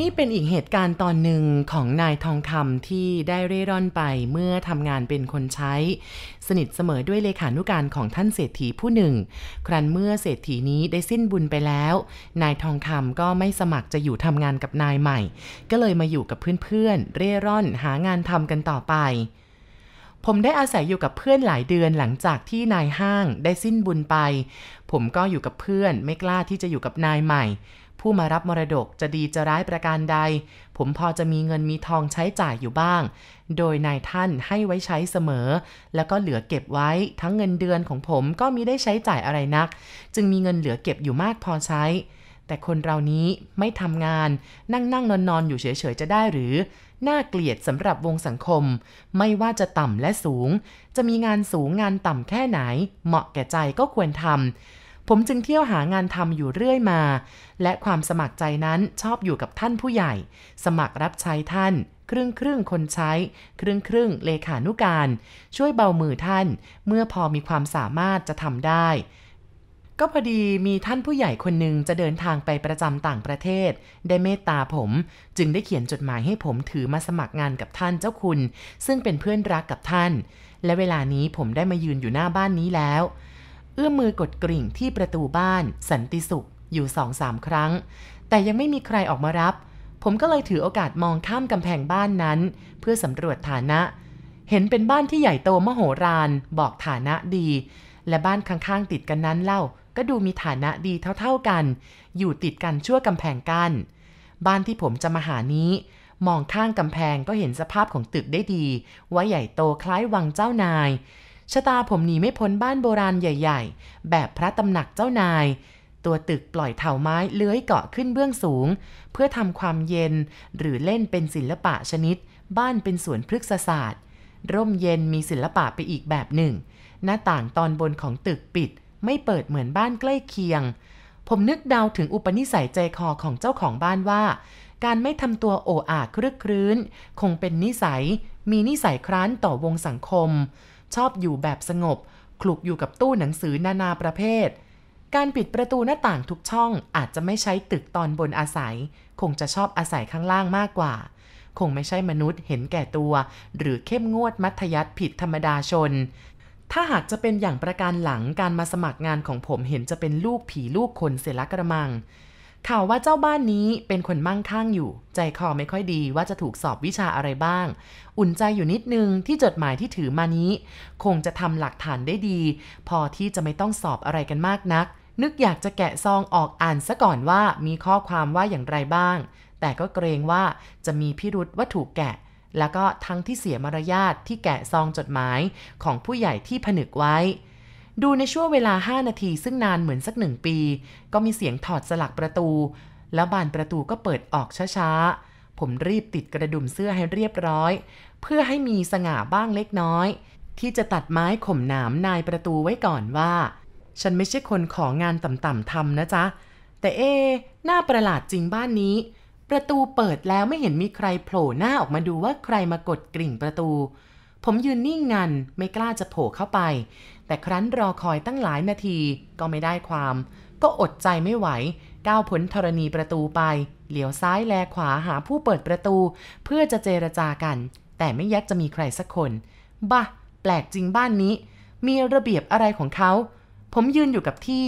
นี่เป็นอีกเหตุการณ์ตอนหนึ่งของนายทองคำที่ได้เร่ร่อนไปเมื่อทำงานเป็นคนใช้ สนิทเสมอด้วยเลขานุการของท่านเศรษฐีผู้หนึ่ง ครั้นเมื่อเศรษฐีนี้ได้สิ้นบุญไปแล้ว นายทองคำก็ไม่สมัครจะอยู่ทำงานกับนายใหม่ ก็เลยมาอยู่กับเพื่อนๆ เร่ร่อนหางานทำกันต่อไปผมได้อาศัยอยู่กับเพื่อนหลายเดือนหลังจากที่นายห้างได้สิ้นบุญไป ผมก็อยู่กับเพื่อนไม่กล้าที่จะอยู่กับนายใหม่ ผู้มารับมรดกจะดีจะร้ายประการใด ผมพอจะมีเงินมีทองใช้จ่ายอยู่บ้าง โดยนายท่านให้ไว้ใช้เสมอ แล้วก็เหลือเก็บไว้ทั้งเงินเดือนของผมก็มีได้ใช้จ่ายอะไรนัก จึงมีเงินเหลือเก็บอยู่มากพอใช้ แต่คนเรานี้ไม่ทำงานนั่งนั่งนอนนอนอยู่เฉยๆจะได้หรือน่าเกลียดสำหรับวงสังคม ไม่ว่าจะต่ำและสูง จะมีงานสูงงานต่ำแค่ไหน เหมาะแก่ใจก็ควรทำ ผมจึงเที่ยวหางานทำอยู่เรื่อยมา และความสมัครใจนั้นชอบอยู่กับท่านผู้ใหญ่ สมัครรับใช้ท่าน ครึ่งครึ่งคนใช้ ครึ่งครึ่งเลขานุการ ช่วยเบามือท่าน เมื่อพอมีความสามารถจะทำได้ ก็พอดีมีท่านผู้ใหญ่คนหนึ่งจะเดินทางไปประจำต่างประเทศ ได้เมตตาผม จึงได้เขียนจดหมายให้ผมถือมาสมัครงานกับท่านเจ้าคุณ ซึ่งเป็นเพื่อนรักกับท่าน และเวลานี้ผมได้มายืนอยู่หน้าบ้านนี้แล้ว เอื้อมมือกดกริ่งที่ประตูบ้าน สันติสุข อยู่สองสามครั้ง แต่ยังไม่มีใครออกมารับ ผมก็เลยถือโอกาสมองข้ามกำแพงบ้านนั้น เพื่อสำรวจฐานะ เห็นเป็นบ้านที่ใหญ่โตมโหฬารบอกฐานะดี และบ้านข้างๆติดกันนั้นเล่า ก็ดูมีฐานะดีเท่าๆกัน อยู่ติดกันชั่วกำแพงกัน้นบ้านที่ผมจะมาหานี้ มองข้างกำแพงก็เห็นสภาพของตึกได้ดี ว่าใหญ่โตคล้ายวังเจ้านาย ชะตาผมหนีไม่พ้นบ้านโบราณใหญ่ ๆ แบบพระตำหนักเจ้านาย ตัวตึกปล่อยเถาไม้เลื้อยเกาะขึ้นเบื้องสูง เพื่อทำความเย็น หรือเล่นเป็นศิลปะชนิด บ้านเป็นสวนพฤกษศาสตร์ ร่มเย็นมีศิลปะไปอีกแบบหนึ่ง หน้าต่างตอนบนของตึกปิด ไม่เปิดเหมือนบ้านใกล้เคียง ผมนึกเดาถึงอุปนิสัยใจคอของเจ้าของบ้านว่า การไม่ทำตัวโอ้อาครึกครื้น คงเป็นนิสัย มีนิสัยคร้านต่อวงสังคม ชอบอยู่แบบสงบ คลุกอยู่กับตู้หนังสือนานาประเภท การปิดประตูหน้าต่างทุกช่องอาจจะไม่ใช้ตึกตอนบนอาศัย คงจะชอบอาศัยข้างล่างมากกว่า คงไม่ใช่มนุษย์เห็นแก่ตัว หรือเข้มงวดมัธยัติผิดธรรมดาชน ถ้าหากจะเป็นอย่างประการหลังการมาสมัครงานของผมเห็นจะเป็นลูกผีลูกคนเสียละกระมัง ข่าวว่าเจ้าบ้านนี้เป็นคนมั่งคั่งอยู่ ใจคอไม่ค่อยดีว่าจะถูกสอบวิชาอะไรบ้าง อุ่นใจอยู่นิดนึงที่จดหมายที่ถือมานี้ คงจะทำหลักฐานได้ดี พอที่จะไม่ต้องสอบอะไรกันมากนัก นึกอยากจะแกะซองออกอ่านซะก่อนว่ามีข้อความว่าอย่างไรบ้าง แต่ก็เกรงว่าจะมีพิรุษว่าถูกแกะ แล้วก็ทั้งที่เสียมารยาทที่แกะซองจดหมายของผู้ใหญ่ที่ผนึกไว้ ดูในช่วงเวลา 5 นาทีซึ่งนานเหมือนสักหนึ่งปี ก็มีเสียงถอดสลักประตู แล้วบานประตูก็เปิดออกช้าๆ ผมรีบติดกระดุมเสื้อให้เรียบร้อย เพื่อให้มีสง่าบ้างเล็กน้อย ที่จะตัดไม้ข่มหนามนายประตูไว้ก่อนว่า ฉันไม่ใช่คนของานต่ำๆทำนะจ๊ะ แต่เอ๊ะน่าประหลาดจริงบ้านนี้ ประตูเปิดแล้วไม่เห็นมีใครโผล่หน้าออกมาดูว่าใครมากดกริ่งประตู ผมยืนนิ่งงันไม่กล้าจะโผล่เข้าไป แต่ครั้นรอคอยตั้งหลายนาทีก็ไม่ได้ความ ก็อดใจไม่ไหว ก้าวพ้นธรณีประตูไป เหลียวซ้ายแลขวาหาผู้เปิดประตู เพื่อจะเจรจากัน แต่ไม่ยักจะมีใครสักคน บ้าแปลกจริงบ้านนี้ มีระเบียบอะไรของเขา ผมยืนอยู่กับที่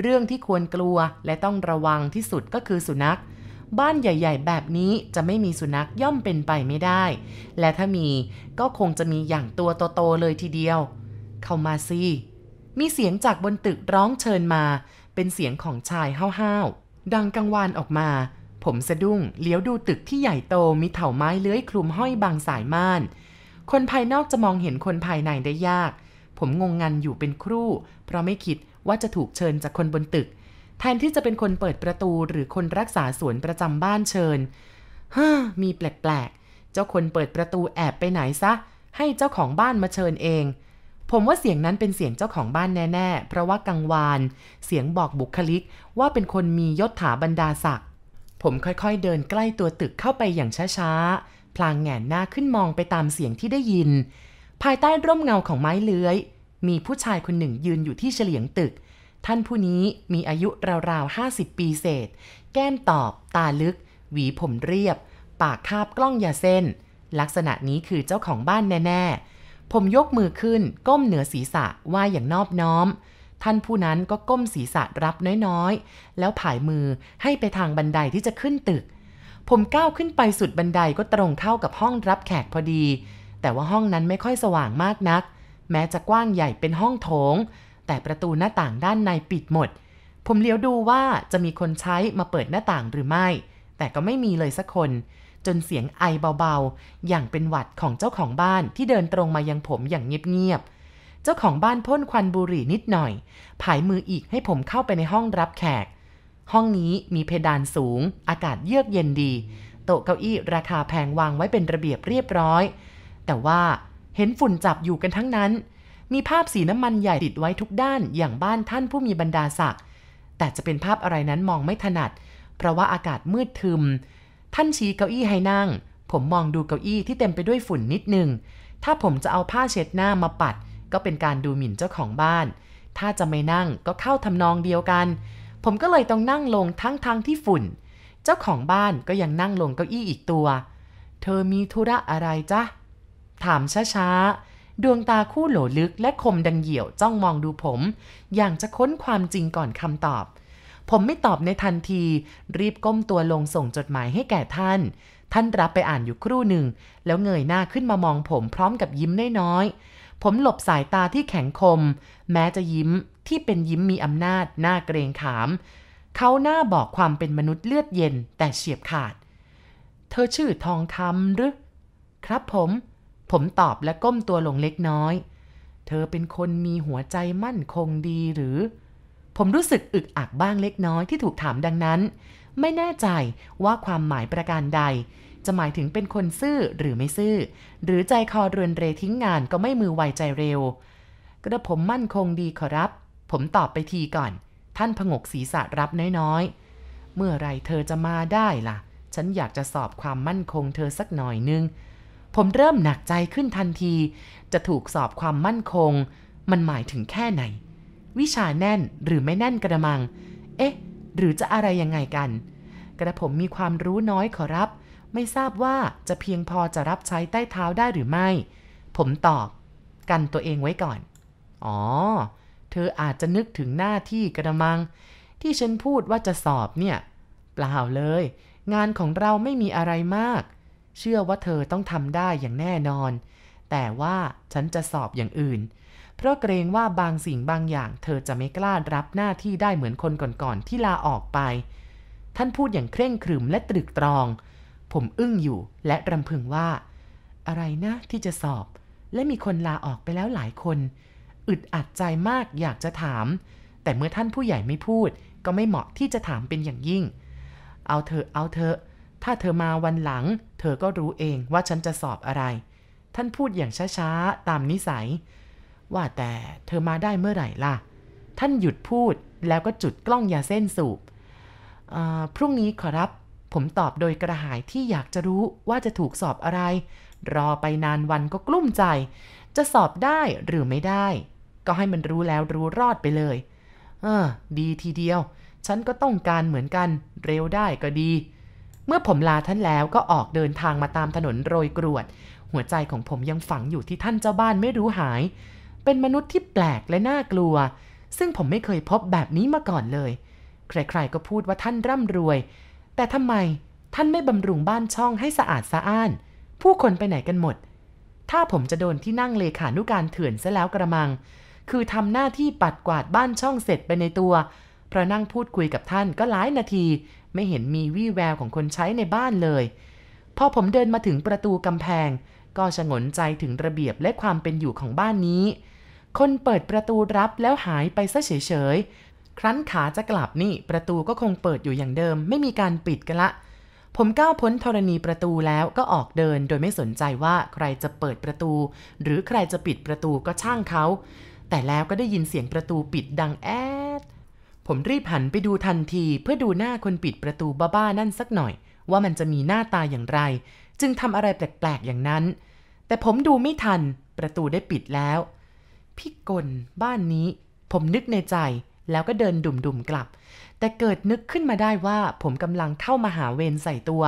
เรื่องที่ควรกลัวและต้องระวังที่สุดก็คือสุนัข บ้านใหญ่ ๆ แบบนี้จะไม่มีสุนัขย่อมเป็นไปไม่ได้ และถ้ามีก็คงจะมีอย่างตัวโตๆเลยทีเดียว เข้ามาสิมีเสียงจากบนตึกร้องเชิญมา เป็นเสียงของชายห้าวๆดังกังวานออกมา ผมสะดุ้งเลี้ยวดูตึกที่ใหญ่โตมีเถาไม้เลื้อยคลุมห้อยบางสายม่าน คนภายนอกจะมองเห็นคนภายในได้ยาก ผมงงงันอยู่เป็นครู่ เพราะไม่คิดว่าจะถูกเชิญจากคนบนตึก แทนที่จะเป็นคนเปิดประตูหรือคนรักษาสวนประจำบ้านเชิญฮ่ามีแปลกๆ เจ้าคนเปิดประตูแอบไปไหนซะ ให้เจ้าของบ้านมาเชิญเอง ผมว่าเสียงนั้นเป็นเสียงเจ้าของบ้านแน่ๆ เพราะว่ากังวาน เสียงบอกบุคลิกว่าเป็นคนมียศถาบรรดาศักดิ์ ผมค่อยๆเดินใกล้ตัวตึกเข้าไปอย่างช้าๆ พลางแงนหน้าขึ้นมองไปตามเสียงที่ได้ยิน ภายใต้ร่มเงาของไม้เลื้อย มีผู้ชายคนหนึ่งยืนอยู่ที่เฉลียงตึก ท่านผู้นี้มีอายุราวๆ 50 ปีเศษ แก้มตอบ ตาลึก หวีผมเรียบ ปากคาบกล้องยาเส้น ลักษณะนี้คือเจ้าของบ้านแน่ ๆ ผมยกมือขึ้น ก้มเหนือศีรษะไหว่าอย่างนอบน้อม ท่านผู้นั้นก็ก้มศีรษะรับน้อยๆ แล้วผายมือให้ไปทางบันไดที่จะขึ้นตึก ผมก้าวขึ้นไปสุดบันไดก็ตรงเข้ากับห้องรับแขกพอดี แต่ว่าห้องนั้นไม่ค่อยสว่างมากนัก แม้จะกว้างใหญ่เป็นห้องโถง แต่ประตูหน้าต่างด้านในปิดหมด ผมเลี้ยวดูว่าจะมีคนใช้มาเปิดหน้าต่างหรือไม่ แต่ก็ไม่มีเลยสักคน จนเสียงไอเบาๆ อย่างเป็นหวัดของเจ้าของบ้านที่เดินตรงมายังผมอย่างเงียบๆ เจ้าของบ้านพ่นควันบุหรี่นิดหน่อย ผายมืออีกให้ผมเข้าไปในห้องรับแขก ห้องนี้มีเพดานสูง อากาศเยือกเย็นดี โต๊ะเก้าอี้ราคาแพงวางไว้เป็นระเบียบเรียบร้อย แต่ว่าเห็นฝุ่นจับอยู่กันทั้งนั้น มีภาพสีน้ำมันใหญ่ติดไว้ทุกด้านอย่างบ้านท่านผู้มีบรรดาศักดิ์แต่จะเป็นภาพอะไรนั้นมองไม่ถนัด เพราะว่าอากาศมืดทึม ท่านชี้เก้าอี้ให้นั่ง ผมมองดูเก้าอี้ที่เต็มไปด้วยฝุ่นนิดหนึ่ง ถ้าผมจะเอาผ้าเช็ดหน้ามาปัด ก็เป็นการดูหมิ่นเจ้าของบ้าน ถ้าจะไม่นั่งก็เข้าทำนองเดียวกัน ผมก็เลยต้องนั่งลงทั้งทางที่ฝุ่น เจ้าของบ้านก็ยังนั่งลงเก้าอี้อีกตัว เธอมีธุระอะไรจ๊ะ ถามช้าๆ ดวงตาคู่โหลลึกและคมดังเหี่ยวจ้องมองดูผม อย่างจะค้นความจริงก่อนคำตอบ ผมไม่ตอบในทันที รีบก้มตัวลงส่งจดหมายให้แก่ท่าน ท่านรับไปอ่านอยู่ครู่หนึ่ง แล้วเงยหน้าขึ้นมามองผมพร้อมกับยิ้มน้อยๆผมหลบสายตาที่แข็งคม แม้จะยิ้มที่เป็นยิ้มมีอำนาจหน้าเกรงขาม เขาหน้าบอกความเป็นมนุษย์เลือดเย็นแต่เฉียบขาด เธอชื่อทองคำหรือ ครับผม ผมตอบและก้มตัวลงเล็กน้อย เธอเป็นคนมีหัวใจมั่นคงดีหรือ ผมรู้สึกอึกอักบ้างเล็กน้อยที่ถูกถามดังนั้น ไม่แน่ใจว่าความหมายประการใด จะหมายถึงเป็นคนซื่อหรือไม่ซื่อ หรือใจคอเรือนเรทิ้งงานก็ไม่มือไวใจเร็ว กระผมมั่นคงดีขอรับ ผมตอบไปทีก่อน ท่านผงกศีรษะรับน้อยๆ เมื่อไรเธอจะมาได้ล่ะ ฉันอยากจะสอบความมั่นคงเธอสักหน่อยนึง ผมเริ่มหนักใจขึ้นทันที จะถูกสอบความมั่นคง มันหมายถึงแค่ไหน วิชาแน่นหรือไม่แน่นกระมัง เอ๊ะ หรือจะอะไรยังไงกัน กระผมมีความรู้น้อยขอรับ ไม่ทราบว่าจะเพียงพอจะรับใช้ใต้เท้าได้หรือไม่ ผมตอบ กันตัวเองไว้ก่อน อ๋อ เธออาจจะนึกถึงหน้าที่กระมัง ที่ฉันพูดว่าจะสอบเนี่ย เปล่าเลย งานของเราไม่มีอะไรมาก เชื่อว่าเธอต้องทำได้อย่างแน่นอน แต่ว่าฉันจะสอบอย่างอื่น เพราะเกรงว่าบางสิ่งบางอย่าง เธอจะไม่กล้ารับหน้าที่ได้เหมือนคนก่อนๆที่ลาออกไป ท่านพูดอย่างเคร่งครึมและตรึกตรอง ผมอึ้งอยู่และรำพึงว่า อะไรนะที่จะสอบ และมีคนลาออกไปแล้วหลายคน อึดอัดใจมากอยากจะถาม แต่เมื่อท่านผู้ใหญ่ไม่พูด ก็ไม่เหมาะที่จะถามเป็นอย่างยิ่ง เอาเถอะเอาเถอะ ถ้าเธอมาวันหลัง เธอก็รู้เองว่าฉันจะสอบอะไร ท่านพูดอย่างช้าๆ ตามนิสัย ว่าแต่เธอมาได้เมื่อไหร่ล่ะ ท่านหยุดพูดแล้วก็จุดกล้องยาเส้นสูบพรุ่งนี้ขอรับ ผมตอบโดยกระหายที่อยากจะรู้ว่าจะถูกสอบอะไร รอไปนานวันก็กลุ้มใจ จะสอบได้หรือไม่ได้ ก็ให้มันรู้แล้วรู้รอดไปเลย เออ ดีทีเดียว ฉันก็ต้องการเหมือนกัน เร็วได้ก็ดี เมื่อผมลาท่านแล้วก็ออกเดินทางมาตามถนนโรยกรวด หัวใจของผมยังฝังอยู่ที่ท่านเจ้าบ้านไม่รู้หาย เป็นมนุษย์ที่แปลกและน่ากลัว ซึ่งผมไม่เคยพบแบบนี้มาก่อนเลย ใครๆก็พูดว่าท่านร่ำรวย แต่ทำไมท่านไม่บำรุงบ้านช่องให้สะอาดสะอ้าน ผู้คนไปไหนกันหมด ถ้าผมจะโดนที่นั่งเลขานุการเถื่อนซะแล้วกระมัง คือทำหน้าที่ปัดกวาดบ้านช่องเสร็จไปในตัวเพราะนั่งพูดคุยกับท่านก็หลายนาที ไม่เห็นมีวี่แววของคนใช้ในบ้านเลย พอผมเดินมาถึงประตูกำแพง ก็ชงนใจถึงระเบียบและความเป็นอยู่ของบ้านนี้ คนเปิดประตูรับแล้วหายไปซะเฉยๆ ครั้นขาจะกลับนี่ประตูก็คงเปิดอยู่อย่างเดิม ไม่มีการปิดกันละ ผมก้าวพ้นธรณีประตูแล้วก็ออกเดินโดยไม่สนใจว่าใครจะเปิดประตู หรือใครจะปิดประตูก็ช่างเขา แต่แล้วก็ได้ยินเสียงประตูปิดดังแอ ผมรีบหันไปดูทันทีเพื่อดูหน้าคนปิดประตูบ้าๆนั่นสักหน่อย ว่ามันจะมีหน้าตาอย่างไร จึงทำอะไรแปลกๆอย่างนั้น แต่ผมดูไม่ทัน ประตูได้ปิดแล้วพี่กลบ้านนี้ ผมนึกในใจแล้วก็เดินดุ่มๆกลับ แต่เกิดนึกขึ้นมาได้ว่าผมกำลังเข้ามาหาเวรใส่ตัว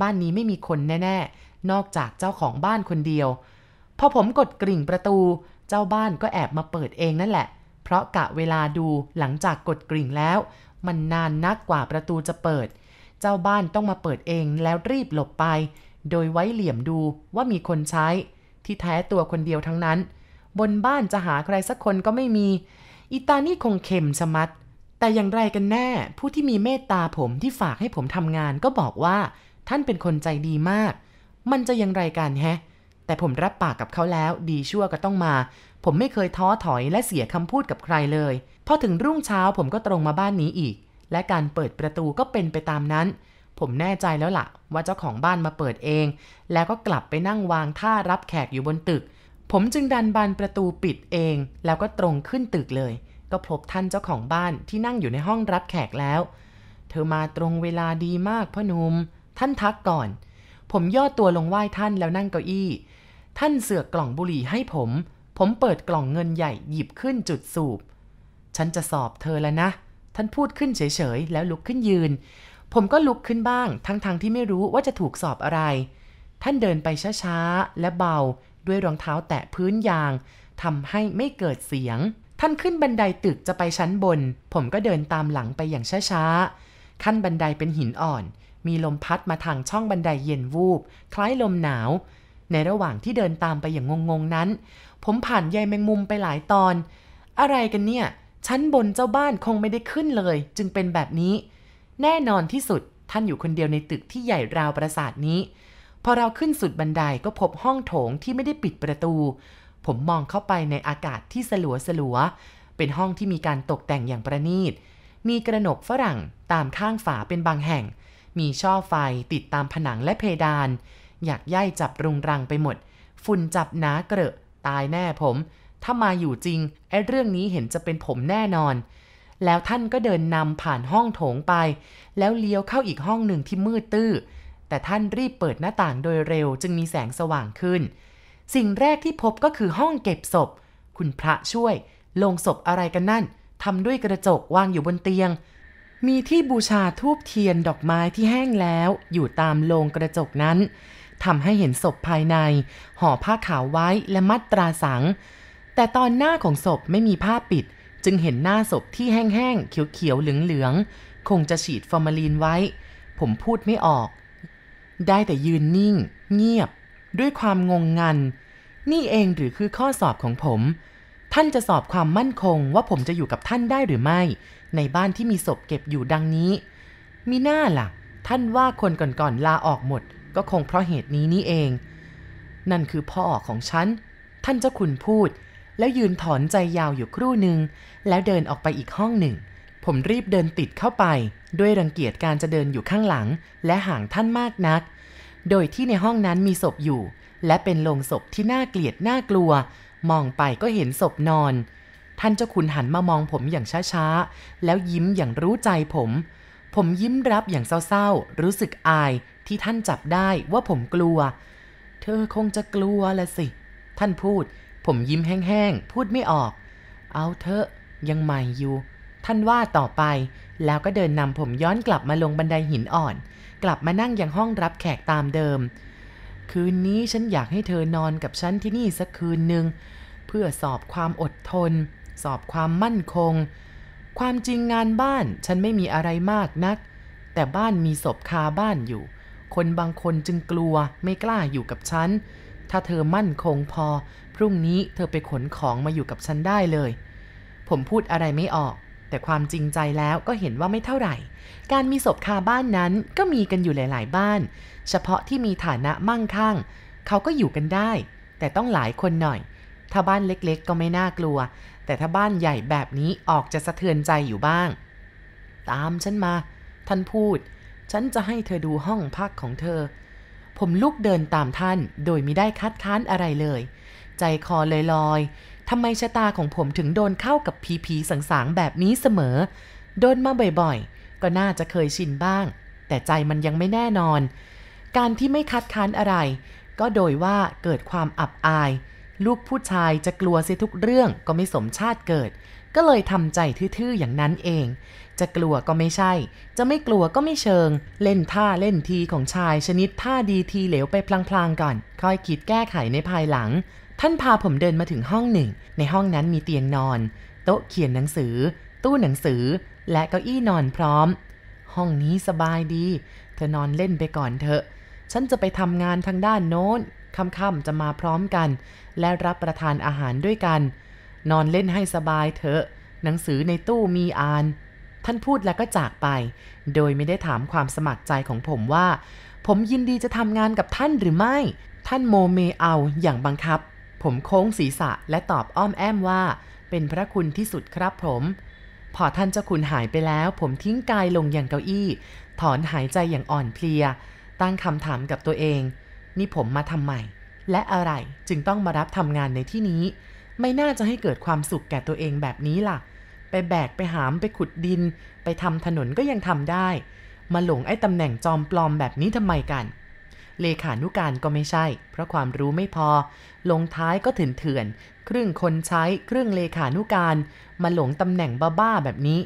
บ้านนี้ไม่มีคนแน่ๆ นอกจากเจ้าของบ้านคนเดียว พอผมกดกริ่งประตู เจ้าบ้านก็แอบมาเปิดเองนั่นแหละ เพราะกะเวลาดูหลังจากกดกริ่งแล้ว มันนานนักกว่าประตูจะเปิด เจ้าบ้านต้องมาเปิดเองแล้วรีบหลบไป โดยไว้เหลี่ยมดูว่ามีคนใช้ ที่แท้ตัวคนเดียวทั้งนั้น บนบ้านจะหาใครสักคนก็ไม่มีอีตานี่คงเข็มชะมัดแต่อย่างไรกันแน่ ผู้ที่มีเมตตาผมที่ฝากให้ผมทำงานก็บอกว่า ท่านเป็นคนใจดีมาก มันจะอย่างไรกันแฮะ แต่ผมรับปากกับเขาแล้ว ดีชั่วก็ต้องมา ผมไม่เคยท้อถอยและเสียคำพูดกับใครเลย พอถึงรุ่งเช้าผมก็ตรงมาบ้านนี้อีก และการเปิดประตูก็เป็นไปตามนั้น ผมแน่ใจแล้วละ่ะ ว่าเจ้าของบ้านมาเปิดเอง แล้วก็กลับไปนั่งวางท่ารับแขกอยู่บนตึก ผมจึงดันบานประตูปิดเอง แล้วก็ตรงขึ้นตึกเลย ก็พบท่านเจ้าของบ้านที่นั่งอยู่ในห้องรับแขกแล้ว เธอมาตรงเวลาดีมากพ่อหนุ่มท่านทักก่อน ผมย่อตัวลงไหว้ท่านแล้วนั่งเก้าอี้ ท่านเสือกกล่องบุหรี่ให้ผม ผมเปิดกล่องเงินใหญ่หยิบขึ้นจุดสูบ ฉันจะสอบเธอแล้วนะ ท่านพูดขึ้นเฉยๆ แล้วลุกขึ้นยืน ผมก็ลุกขึ้นบ้าง ทั้งๆทที่ไม่รู้ว่าจะถูกสอบอะไร ท่านเดินไปช้าๆ และเบา ด้วยรองเท้าแตะพื้นยางทำให้ไม่เกิดเสียง ท่านขึ้นบันไดตึกจะไปชั้นบน ผมก็เดินตามหลังไปอย่างช้าๆ ขั้นบันไดเป็นหินอ่อน มีลมพัดมาทางช่องบันไดเย็นวูบ คล้ายลมหนาว ในระหว่างที่เดินตามไปอย่างงงๆนั้น ผมผ่านใยแมงมุมไปหลายตอน อะไรกันเนี่ย ชั้นบนเจ้าบ้านคงไม่ได้ขึ้นเลย จึงเป็นแบบนี้ แน่นอนที่สุดท่านอยู่คนเดียวในตึกที่ใหญ่ราวปราสาทนี้ พอเราขึ้นสุดบันไดก็พบห้องโถงที่ไม่ได้ปิดประตู ผมมองเข้าไปในอากาศที่สลัวสลัว เป็นห้องที่มีการตกแต่งอย่างประณีต มีกระหนกฝรั่งตามข้างฝาเป็นบางแห่ง มีช่อไฟติดตามผนังและเพดาน อยากย่ายจับรุงรังไปหมด ฝุ่นจับหนาเกรอะตายแน่ผม ถ้ามาอยู่จริงไอ้เรื่องนี้เห็นจะเป็นผมแน่นอน แล้วท่านก็เดินนำผ่านห้องโถงไป แล้วเลี้ยวเข้าอีกห้องหนึ่งที่มืดตื้อ แต่ท่านรีบเปิดหน้าต่างโดยเร็วจึงมีแสงสว่างขึ้น สิ่งแรกที่พบก็คือห้องเก็บศพ คุณพระช่วยลงศพอะไรกันนั่นทำด้วยกระจกวางอยู่บนเตียง มีที่บูชาทูบเทียนดอกไม้ที่แห้งแล้ว อยู่ตามโลงกระจกนั้น ทำให้เห็นศพภายใน ห่อผ้าขาวไว้และมัดตราสัง แต่ตอนหน้าของศพไม่มีผ้าปิด จึงเห็นหน้าศพที่แห้งๆ เขียวๆ เหลืองๆ คงจะฉีดฟอร์มาลีนไว้ ผมพูดไม่ออก ได้แต่ยืนนิ่ง เงียบ ด้วยความงงงัน นี่เองหรือคือข้อสอบของผม ท่านจะสอบความมั่นคงว่าผมจะอยู่กับท่านได้หรือไม่ ในบ้านที่มีศพเก็บอยู่ดังนี้ มีหน้าล่ะ ท่านว่าคนก่อนๆลาออกหมด ก็คงเพราะเหตุนี้นี่เอง นั่นคือพ่อของฉัน ท่านเจ้าคุณพูด แล้วยืนถอนใจยาวอยู่ครู่หนึ่ง แล้วเดินออกไปอีกห้องหนึ่ง ผมรีบเดินติดเข้าไป ด้วยรังเกียจการจะเดินอยู่ข้างหลัง และห่างท่านมากนัก โดยที่ในห้องนั้นมีศพอยู่ และเป็นโลงศพที่น่าเกลียดน่ากลัว มองไปก็เห็นศพนอน ท่านเจ้าคุณหันมามองผมอย่างช้าๆ แล้วยิ้มอย่างรู้ใจผมผมยิ้มรับอย่างเศร้าๆ รู้สึกอาย ที่ท่านจับได้ว่าผมกลัว เธอคงจะกลัวละสิ ท่านพูด ผมยิ้มแห้งๆ พูดไม่ออก เอาเถอะ ยังใหม่อยู่ ท่านว่าต่อไป แล้วก็เดินนำผมย้อนกลับมาลงบันไดหินอ่อน กลับมานั่งยังห้องรับแขกตามเดิม คืนนี้ฉันอยากให้เธอนอนกับฉันที่นี่สักคืนหนึ่งเพื่อสอบความอดทน สอบความมั่นคง ความจริงงานบ้านฉันไม่มีอะไรมากนัก แต่บ้านมีศพคาบ้านอยู่ คนบางคนจึงกลัวไม่กล้าอยู่กับฉัน ถ้าเธอมั่นคงพอ พรุ่งนี้เธอไปขนของมาอยู่กับฉันได้เลย ผมพูดอะไรไม่ออก แต่ความจริงใจแล้วก็เห็นว่าไม่เท่าไหร่ การมีศพคาบ้านนั้นก็มีกันอยู่หลาย ๆ บ้าน เฉพาะที่มีฐานะมั่งคั่ง เขาก็อยู่กันได้ แต่ต้องหลายคนหน่อย ถ้าบ้านเล็กๆ ก็ไม่น่ากลัว แต่ถ้าบ้านใหญ่แบบนี้ออกจะสะเทือนใจอยู่บ้าง ตามฉันมา ท่านพูด ฉันจะให้เธอดูห้องพักของเธอ ผมลุกเดินตามท่าน โดยไม่ได้คัดค้านอะไรเลย ใจคอลอยลอยทำไมชะตาของผมถึงโดนเข้ากับผีผีสางสางๆแบบนี้เสมอ โดนมาบ่อยๆ ก็น่าจะเคยชินบ้าง แต่ใจมันยังไม่แน่นอน การที่ไม่คัดค้านอะไร ก็โดยว่าเกิดความอับอาย ลูกผู้ชายจะกลัวเสียทุกเรื่องก็ไม่สมชาติเกิด ก็เลยทำใจทื่อๆอย่างนั้นเอง จะกลัวก็ไม่ใช่ จะไม่กลัวก็ไม่เชิง เล่นท่าเล่นทีของชายชนิดท่าดีทีเหลวไปพลางๆก่อน ค่อยคิดแก้ไขในภายหลัง ท่านพาผมเดินมาถึงห้องหนึ่ง ในห้องนั้นมีเตียงนอน โต๊ะเขียนหนังสือ ตู้หนังสือ และเก้าอี้นอนพร้อม ห้องนี้สบายดี เธอนอนเล่นไปก่อนเถอะฉันจะไปทำงานทางด้านโน้น ค่ำๆจะมาพร้อมกัน และรับประทานอาหารด้วยกัน นอนเล่นให้สบายเถอะ หนังสือในตู้มีอ่าน ท่านพูดแล้วก็จากไป โดยไม่ได้ถามความสมัครใจของผมว่า ผมยินดีจะทำงานกับท่านหรือไม่ ท่านโมเมเอาอย่างบังคับ ผมโค้งศีรษะและตอบอ้อมแอมว่า เป็นพระคุณที่สุดครับผมพอท่านเจ้าคุณหายไปแล้ว ผมทิ้งกายลงอย่างเก้าอี้ ถอนหายใจอย่างอ่อนเพลีย ตั้งคำถามกับตัวเอง นี่ผมมาทำไมและอะไรจึงต้องมารับทำงานในที่นี้ ไม่น่าจะให้เกิดความสุขแก่ตัวเองแบบนี้ล่ะ ไปแบกไปหามไปขุดดิน ไปทำถนนก็ยังทำได้ มาหลงไอ้ตำแหน่งจอมปลอมแบบนี้ทำไมกัน เลขานุการก็ไม่ใช่ เพราะความรู้ไม่พอ ลงท้ายก็ถืนเถื่อน ครึ่งคนใช้ครึ่งเลขานุการ มาหลงตำแหน่งบ้าๆแบบนี้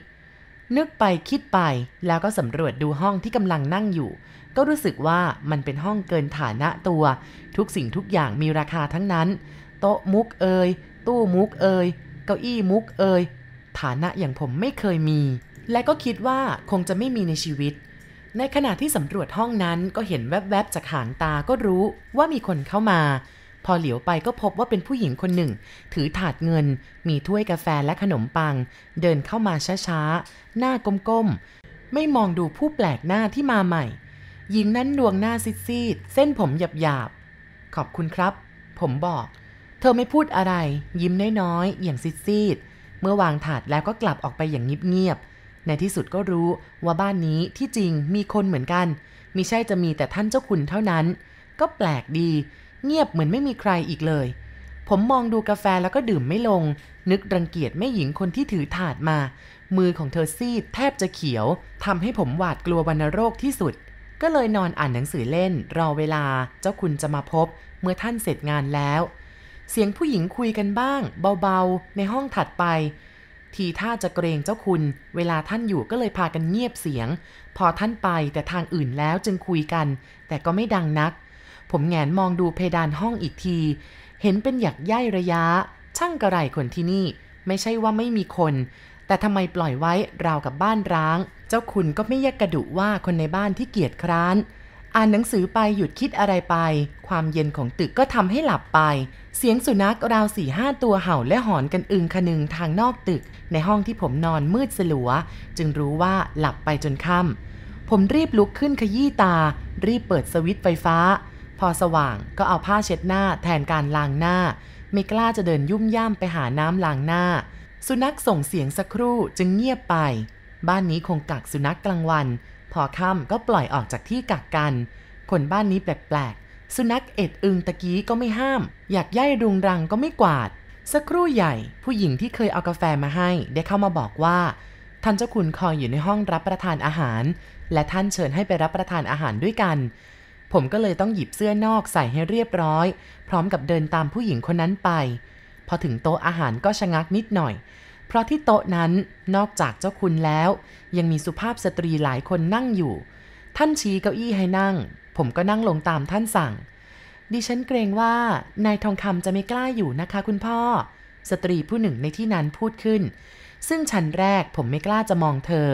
นึกไปคิดไปแล้วก็สำรวจดูห้องที่กำลังนั่งอยู่ ก็รู้สึกว่ามันเป็นห้องเกินฐานะตัว ทุกสิ่งทุกอย่างมีราคาทั้งนั้น โต๊ะมุกเอยตู้มุกเอยเก้าอี้มุกเอยฐานะอย่างผมไม่เคยมี และก็คิดว่าคงจะไม่มีในชีวิต ในขณะที่สำรวจห้องนั้นก็เห็นแวบๆจากหางตาก็รู้ว่ามีคนเข้ามา พอเหลียวไปก็พบว่าเป็นผู้หญิงคนหนึ่ง ถือถาดเงิน มีถ้วยกาแฟและขนมปัง เดินเข้ามาช้าๆ หน้าก้มๆ ไม่มองดูผู้แปลกหน้าที่มาใหม่ หญิงนั้นดวงหน้าซีดๆเส้นผมหยาบๆ ขอบคุณครับ ผมบอก เธอไม่พูดอะไร ยิ้มน้อยๆอย่างซีดๆเมื่อวางถาดแล้วก็กลับออกไปอย่างเงียบๆในที่สุดก็รู้ว่าบ้านนี้ที่จริงมีคนเหมือนกันมิใช่จะมีแต่ท่านเจ้าคุณเท่านั้น ก็แปลกดี เงียบเหมือนไม่มีใครอีกเลย ผมมองดูกาแฟแล้วก็ดื่มไม่ลง นึกรังเกียจแม่หญิงคนที่ถือถาดมา มือของเธอซีดแทบจะเขียวทำให้ผมหวาดกลัววัณโรคที่สุด ก็เลยนอนอ่านหนังสือเล่น รอเวลาเจ้าคุณจะมาพบ เมื่อท่านเสร็จงานแล้ว เสียงผู้หญิงคุยกันบ้าง เบาๆ ในห้องถัดไป ทีท่าจะเกรงเจ้าคุณ เวลาท่านอยู่ก็เลยพากันเงียบเสียง พอท่านไปแต่ทางอื่นแล้วจึงคุยกัน แต่ก็ไม่ดังนัก ผมแงนมองดูเพดานห้องอีกที เห็นเป็นหยักย่ายระยะ ช่างกระไรคนที่นี่ ไม่ใช่ว่าไม่มีคน แต่ทำไมปล่อยไว้ราวกับบ้านร้าง เจ้าคุณก็ไม่แยกกระดุว่าคนในบ้านที่เกียจคร้าน อ่านหนังสือไปหยุดคิดอะไรไป ความเย็นของตึกก็ทำให้หลับไป เสียงสุนัขราวสี่ห้าตัวเห่าและหอนกันอึงคนึงทางนอกตึก ในห้องที่ผมนอนมืดสลัว จึงรู้ว่าหลับไปจนค่ำผมรีบลุกขึ้นขยี้ตา รีบเปิดสวิตช์ไฟฟ้า พอสว่างก็เอาผ้าเช็ดหน้าแทนการล้างหน้า ไม่กล้าจะเดินยุ่มย่ามไปหาน้ำล้างหน้า สุนัขส่งเสียงสักครู่จึงเงียบไป บ้านนี้คงกักสุนัขกลางวัน พอค่ำก็ปล่อยออกจากที่กักกัน คนบ้านนี้แปลกๆ สุนัขเอ็ดอึงตะกี้ก็ไม่ห้าม อยากย่ายรุงรังก็ไม่กวาด สักครู่ใหญ่ ผู้หญิงที่เคยเอากาแฟมาให้ ได้เข้ามาบอกว่า ท่านเจ้าคุณคอยอยู่ในห้องรับประทานอาหาร และท่านเชิญให้ไปรับประทานอาหารด้วยกัน ผมก็เลยต้องหยิบเสื้อนอกใส่ให้เรียบร้อย พร้อมกับเดินตามผู้หญิงคนนั้นไป พอถึงโต๊ะอาหารก็ชะงักนิดหน่อย เพราะที่โต๊ะนั้นนอกจากเจ้าคุณแล้ว ยังมีสุภาพสตรีหลายคนนั่งอยู่ ท่านชี้เก้าอี้ให้นั่ง ผมก็นั่งลงตามท่านสั่ง ดิฉันเกรงว่านายทองคำจะไม่กล้าอยู่นะคะคุณพ่อ สตรีผู้หนึ่งในที่นั้นพูดขึ้น ซึ่งชั้นแรกผมไม่กล้าจะมองเธอ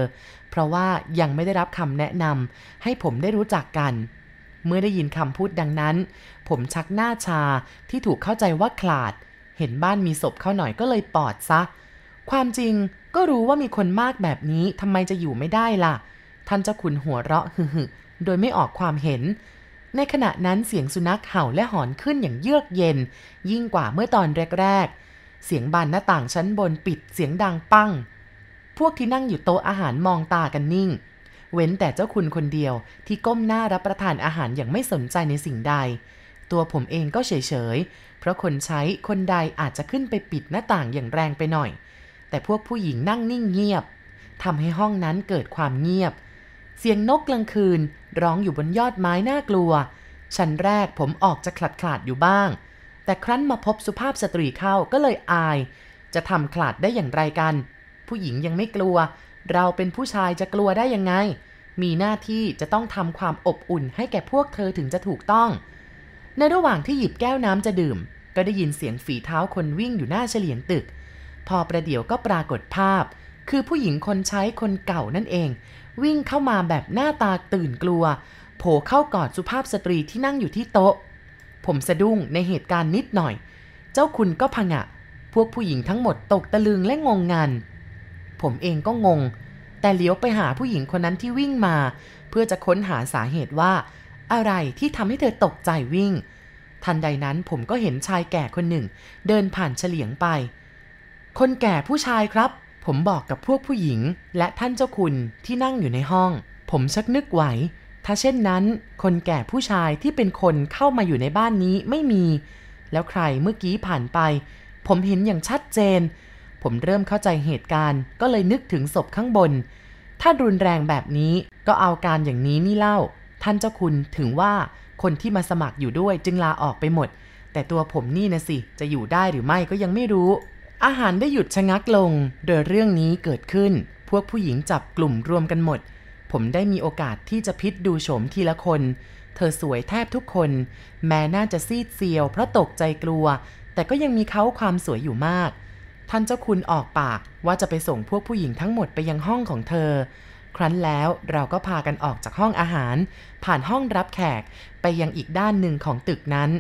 เพราะว่ายังไม่ได้รับคำแนะนำให้ผมได้รู้จักกันเมื่อได้ยินคำพูดดังนั้น ผมชักหน้าชาที่ถูกเข้าใจว่าขลาด เห็นบ้านมีศพเข้าหน่อยก็เลยปอดซะ ความจริงก็รู้ว่ามีคนมากแบบนี้ทำไมจะอยู่ไม่ได้ล่ะ ท่านเจ้าคุณหัวเราะฮึฮึโดยไม่ออกความเห็น ในขณะนั้นเสียงสุนัขเห่าและหอนขึ้นอย่างเยือกเย็น ยิ่งกว่าเมื่อตอนแรกๆ เสียงบานหน้าต่างชั้นบนปิดเสียงดังปัง พวกที่นั่งอยู่โต๊ะอาหารมองตากันนิ่ง เว้นแต่เจ้าคุณคนเดียวที่ก้มหน้ารับประทานอาหารอย่างไม่สนใจในสิ่งใด ตัวผมเองก็เฉยๆ เพราะคนใช้คนใดอาจจะขึ้นไปปิดหน้าต่างอย่างแรงไปหน่อย แต่พวกผู้หญิงนั่งนิ่งเงียบทำให้ห้องนั้นเกิดความเงียบ เสียงนกกลางคืน ร้องอยู่บนยอดไม้น่ากลัว ชั้นแรกผมออกจะขลัดขลาดอยู่บ้าง แต่ครั้นมาพบสุภาพสตรีเข้าก็เลยอาย จะทำขลาดได้อย่างไรกัน ผู้หญิงยังไม่กลัว เราเป็นผู้ชายจะกลัวได้ยังไง มีหน้าที่จะต้องทำความอบอุ่นให้แก่พวกเธอถึงจะถูกต้อง ในระหว่างที่หยิบแก้วน้ำจะดื่ม ก็ได้ยินเสียงฝีเท้าคนวิ่งอยู่หน้าเฉลียงตึก พอประเดี๋ยวก็ปรากฏภาพ คือผู้หญิงคนใช้คนเก่านั่นเอง วิ่งเข้ามาแบบหน้าตาตื่นกลัว โผเข้ากอดสุภาพสตรีที่นั่งอยู่ที่โต๊ะ ผมสะดุ้งในเหตุการณ์นิดหน่อย เจ้าคุณก็พังะ พวกผู้หญิงทั้งหมดตกตะลึงและงงงันผมเองก็งง แต่เลี้ยวไปหาผู้หญิงคนนั้นที่วิ่งมา เพื่อจะค้นหาสาเหตุว่า อะไรที่ทำให้เธอตกใจวิ่ง ทันใดนั้นผมก็เห็นชายแก่คนหนึ่ง เดินผ่านเฉลียงไป คนแก่ผู้ชายครับ ผมบอกกับพวกผู้หญิง และท่านเจ้าคุณที่นั่งอยู่ในห้อง ผมชักนึกไหว ถ้าเช่นนั้น คนแก่ผู้ชายที่เป็นคนเข้ามาอยู่ในบ้านนี้ไม่มี แล้วใครเมื่อกี้ผ่านไป ผมเห็นอย่างชัดเจน ผมเริ่มเข้าใจเหตุการณ์ ก็เลยนึกถึงศพข้างบน ถ้ารุนแรงแบบนี้ก็เอาการอย่างนี้นี่เล่า ท่านเจ้าคุณถึงว่าคนที่มาสมัครอยู่ด้วยจึงลาออกไปหมด แต่ตัวผมนี่นะสิ จะอยู่ได้หรือไม่ก็ยังไม่รู้ อาหารได้หยุดชะงักลง โดยเรื่องนี้เกิดขึ้น พวกผู้หญิงจับกลุ่มรวมกันหมด ผมได้มีโอกาสที่จะพิษดูโฉมทีละคน เธอสวยแทบทุกคน แม้น่าจะซีดเซียว เพราะตกใจกลัว แต่ก็ยังมีเขาความสวยอยู่มาก ท่านเจ้าคุณออกปากว่าจะไปส่งพวกผู้หญิงทั้งหมดไปยังห้องของเธอ ครั้นแล้วเราก็พากันออกจากห้องอาหาร ผ่านห้องรับแขกไปยังอีกด้านหนึ่งของตึกนั้น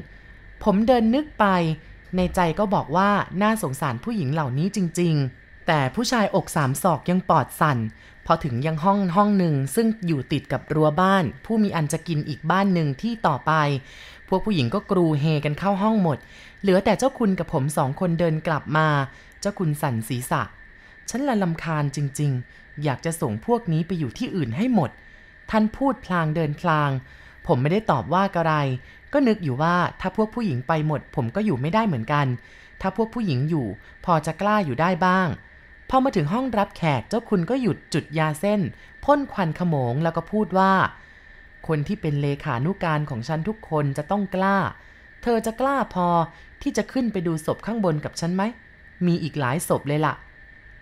ผมเดินนึกไป ในใจก็บอกว่าน่าสงสารผู้หญิงเหล่านี้จริง ๆ แต่ผู้ชายอกสามศอกยังปอดสั่น พอถึงยังห้องห้องหนึ่งซึ่งอยู่ติดกับรั้วบ้าน ผู้มีอันจะกินอีกบ้านหนึ่งที่ต่อไป พวกผู้หญิงก็กรูเฮกันเข้าห้องหมด เหลือแต่เจ้าคุณกับผมสองคนเดินกลับมา เจ้าคุณสั่นศีรษะ ฉันละลำคาญจริง ๆ อยากจะส่งพวกนี้ไปอยู่ที่อื่นให้หมด ท่านพูดพลางเดินพลาง ผมไม่ได้ตอบว่าอะไร ก็นึกอยู่ว่าถ้าพวกผู้หญิงไปหมด ผมก็อยู่ไม่ได้เหมือนกัน ถ้าพวกผู้หญิงอยู่ พอจะกล้าอยู่ได้บ้าง พอมาถึงห้องรับแขกเจ้าคุณก็หยุดจุดยาเส้น พ่นควันขโมงแล้วก็พูดว่า คนที่เป็นเลขานุการของฉันทุกคนจะต้องกล้า เธอจะกล้าพอที่จะขึ้นไปดูศพข้างบนกับฉันไหมมีอีกหลายศพเลยละ่ะ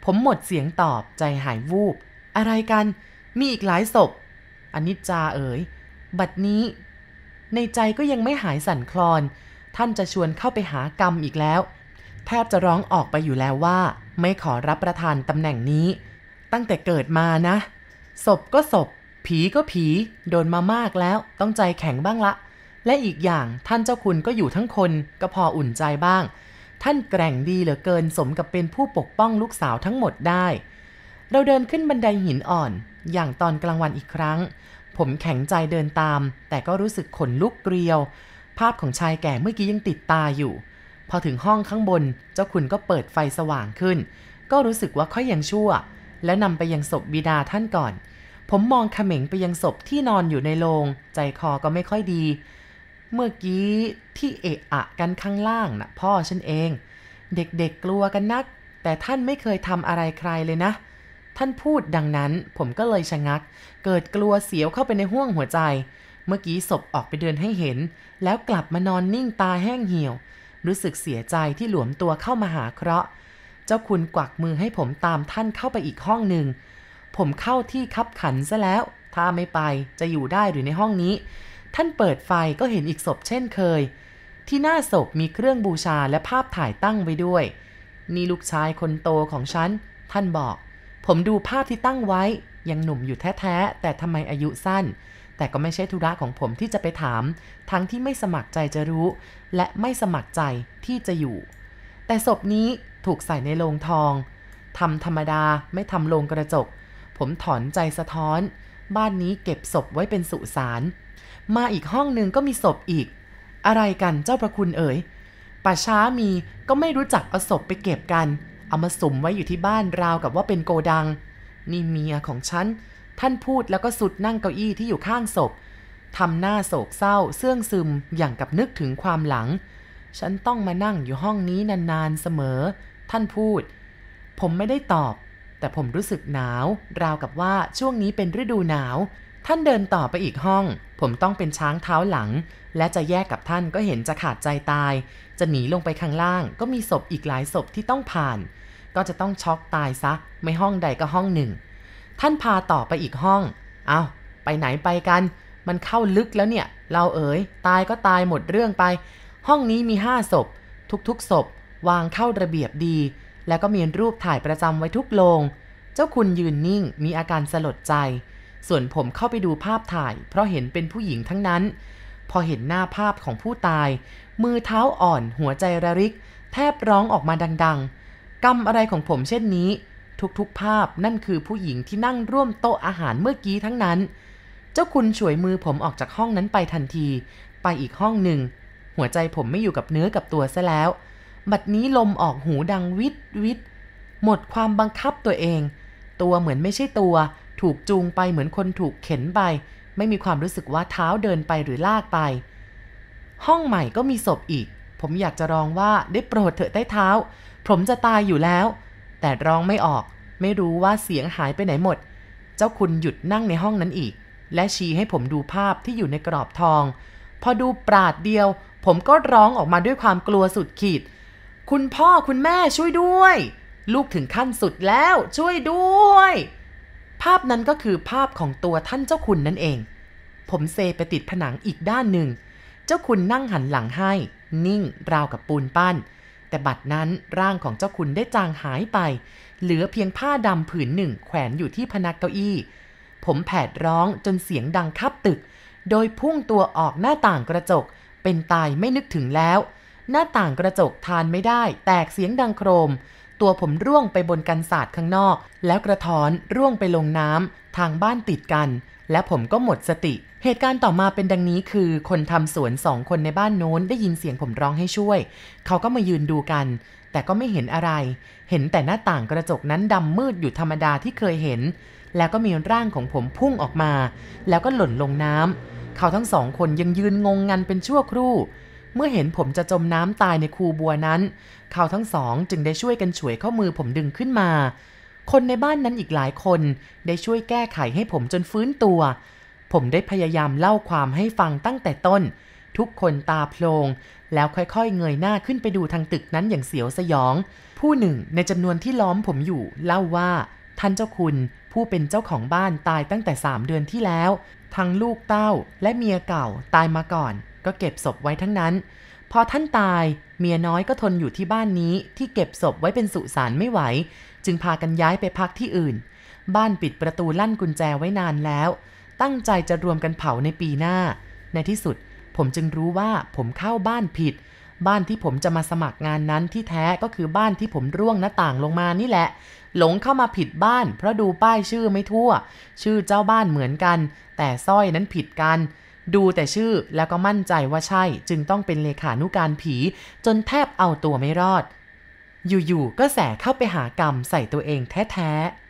ผมหมดเสียงตอบใจหายวูบ อะไรกัน มีอีกหลายศพอนิจจาเอ๋ย บัดนี้ ในใจก็ยังไม่หายสั่นคลอน ท่านจะชวนเข้าไปหากรรมอีกแล้ว แทบจะร้องออกไปอยู่แล้วว่า ไม่ขอรับประทานตำแหน่งนี้ ตั้งแต่เกิดมานะ ศพก็ศพ ผีก็ผี โดนมามากแล้ว ต้องใจแข็งบ้างละ และอีกอย่างท่านเจ้าคุณก็อยู่ทั้งคนก็พออุ่นใจบ้าง ท่านแกร่งดีเหลือเกินสมกับเป็นผู้ปกป้องลูกสาวทั้งหมดได้ เราเดินขึ้นบันไดหินอ่อน อย่างตอนกลางวันอีกครั้ง ผมแข็งใจเดินตาม แต่ก็รู้สึกขนลุกเกลียว ภาพของชายแก่เมื่อกี้ยังติดตาอยู่ พอถึงห้องข้างบน เจ้าคุณก็เปิดไฟสว่างขึ้น ก็รู้สึกว่าค่อยยังชั่ว และนำไปยังศพบิดาท่านก่อน ผมมองเขม็งไปยังศพที่นอนอยู่ในโรงใจคอก็ไม่ค่อยดี เมื่อกี้ที่เอะอะกันข้างล่างนะ่ะพ่อฉันเอง เด็กๆกลัวกันนัก แต่ท่านไม่เคยทำอะไรใครเลยนะ ท่านพูดดังนั้นผมก็เลยชะงัก เกิดกลัวเสียวเข้าไปในห้วงหัวใจ เมื่อกี้ศพออกไปเดินให้เห็น แล้วกลับมานอนนิ่งตาแห้งเหี่ยว รู้สึกเสียใจที่หลวมตัวเข้ามาหาเคราะห์ เจ้าคุณกวักมือให้ผมตามท่านเข้าไปอีกห้องหนึ่ง ผมเข้าที่คับขันซะแล้ว ถ้าไม่ไปจะอยู่ได้หรือในห้องนี้ ท่านเปิดไฟก็เห็นอีกศพเช่นเคย ที่หน้าศพมีเครื่องบูชาและภาพถ่ายตั้งไว้ด้วย นี่ลูกชายคนโตของฉัน ท่านบอก ผมดูภาพที่ตั้งไว้ ยังหนุ่มอยู่แท้ๆ แต่ทำไมอายุสั้น แต่ก็ไม่ใช่ธุระของผมที่จะไปถาม ทั้งที่ไม่สมัครใจจะรู้ และไม่สมัครใจที่จะอยู่ แต่ศพนี้ถูกใส่ในโลงทองทำธรรมดาไม่ทำโลงกระจก ผมถอนใจสะท้อน บ้านนี้เก็บศพไว้เป็นสุสาน มาอีกห้องหนึ่งก็มีศพอีก อะไรกันเจ้าประคุณเอ๋ยป่าช้ามีก็ไม่รู้จักเอาศพไปเก็บกัน เอามาสมไว้อยู่ที่บ้านราวกับว่าเป็นโกดัง นี่เมียของฉัน ท่านพูดแล้วก็สุดนั่งเก้าอี้ที่อยู่ข้างศพทำหน้าโศกเศร้าเสื่องซึมอย่างกับนึกถึงความหลัง ฉันต้องมานั่งอยู่ห้องนี้นานๆเสมอ ท่านพูด ผมไม่ได้ตอบ แต่ผมรู้สึกหนาว ราวกับว่าช่วงนี้เป็นฤดูหนาว ท่านเดินต่อไปอีกห้อง ผมต้องเป็นช้างเท้าหลัง และจะแยกกับท่านก็เห็นจะขาดใจตาย จะหนีลงไปข้างล่าง ก็มีศพอีกหลายศพที่ต้องผ่าน ก็จะต้องช็อกตายซะ ไม่ห้องใดก็ห้องหนึ่ง ท่านพาต่อไปอีกห้อง เอาไปไหนไปกัน มันเข้าลึกแล้วเนี่ย เราเอ๋ย ตายก็ตายหมดเรื่องไป ห้องนี้มีห้าศพ ทุกๆศพ วางเข้าระเบียบดี แล้วก็มีรูปถ่ายประจำไว้ทุกโลง เจ้าคุณยืนนิ่ง มีอาการสลดใจ ส่วนผมเข้าไปดูภาพถ่าย เพราะเห็นเป็นผู้หญิงทั้งนั้น พอเห็นหน้าภาพของผู้ตาย มือเท้าอ่อนหัวใจระริก แทบร้องออกมาดัง ๆกรรมอะไรของผมเช่นนี้ ทุกๆภาพนั่นคือผู้หญิงที่นั่งร่วมโต๊ะอาหารเมื่อกี้ทั้งนั้น เจ้าคุณช่วยมือผมออกจากห้องนั้นไปทันที ไปอีกห้องหนึ่ง หัวใจผมไม่อยู่กับเนื้อกับตัวซะแล้ว บัดนี้ลมออกหูดังวิทวิทหมดความบังคับตัวเอง ตัวเหมือนไม่ใช่ตัว ถูกจูงไปเหมือนคนถูกเข็นไป ไม่มีความรู้สึกว่าเท้าเดินไปหรือลากไป ห้องใหม่ก็มีศพอีก ผมอยากจะร้องว่าได้โปรดเถอะใต้เท้า ผมจะตายอยู่แล้ว แต่ร้องไม่ออก ไม่รู้ว่าเสียงหายไปไหนหมด เจ้าคุณหยุดนั่งในห้องนั้นอีก และชี้ให้ผมดูภาพที่อยู่ในกรอบทอง พอดูปราดเดียว ผมก็ร้องออกมาด้วยความกลัวสุดขีด คุณพ่อคุณแม่ช่วยด้วย ลูกถึงขั้นสุดแล้วช่วยด้วย ภาพนั้นก็คือภาพของตัวท่านเจ้าคุณนั่นเอง ผมเซไปติดผนังอีกด้านหนึ่ง เจ้าคุณนั่งหันหลังให้ นิ่งราวกับปูนปั้น แต่บัดนั้นร่างของเจ้าคุณได้จางหายไป เหลือเพียงผ้าดำผืนหนึ่งแขวนอยู่ที่พนักเก้าอี้ ผมแผดร้องจนเสียงดังคับตึก โดยพุ่งตัวออกหน้าต่างกระจก เป็นตายไม่นึกถึงแล้ว หน้าต่างกระจกทานไม่ได้ แตกเสียงดังโครม ตัวผมร่วงไปบนกันศาสตร์ข้างนอก แล้วกระท้อนร่วงไปลงน้ำทางบ้านติดกัน และผมก็หมดสติ เหตุการณ์ต่อมาเป็นดังนี้คือ คนทำสวนสองคนในบ้านโน้นได้ยินเสียงผมร้องให้ช่วย เขาก็มายืนดูกัน แต่ก็ไม่เห็นอะไร เห็นแต่หน้าต่างกระจกนั้นดำมืดอยู่ธรรมดาที่เคยเห็น แล้วก็มีร่างของผมพุ่งออกมา แล้วก็หล่นลงน้ำเขาทั้งสองคนยังยืนงงงันเป็นชั่วครู่ เมื่อเห็นผมจะจมน้ำตายในคูบัวนั้น เขาทั้งสองจึงได้ช่วยกันฉวยข้ามือผมดึงขึ้นมา คนในบ้านนั้นอีกหลายคนได้ช่วยแก้ไขให้ผมจนฟื้นตัว ผมได้พยายามเล่าความให้ฟังตั้งแต่ต้น ทุกคนตาโพลง แล้วค่อยๆ เงยหน้าขึ้นไปดูทางตึกนั้นอย่างเสียวสยอง ผู้หนึ่งในจำนวนที่ล้อมผมอยู่เล่าว่าท่านเจ้าคุณผู้เป็นเจ้าของบ้านตายตั้งแต่3เดือนที่แล้ว ทั้งลูกเต้าและเมียเก่าตายมาก่อนก็เก็บศพไว้ทั้งนั้น พอท่านตายเมียน้อยก็ทนอยู่ที่บ้านนี้ที่เก็บศพไว้เป็นสุสานไม่ไหว จึงพากันย้ายไปพักที่อื่น บ้านปิดประตูลั่นกุญแจไว้นานแล้ว ตั้งใจจะรวมกันเผาในปีหน้า ในที่สุดผมจึงรู้ว่าผมเข้าบ้านผิด บ้านที่ผมจะมาสมัครงานนั้นที่แท้ก็คือบ้านที่ผมร่วงหน้าต่างลงมานี่แหละ หลงเข้ามาผิดบ้าน เพราะดูป้ายชื่อไม่ทั่ว ชื่อเจ้าบ้านเหมือนกัน แต่สร้อยนั้นผิดกัน ดูแต่ชื่อแล้วก็มั่นใจว่าใช่ จึงต้องเป็นเลขานุการผี จนแทบเอาตัวไม่รอด อยู่ๆก็แสเข้าไปหากรรมใส่ตัวเองแท้ๆ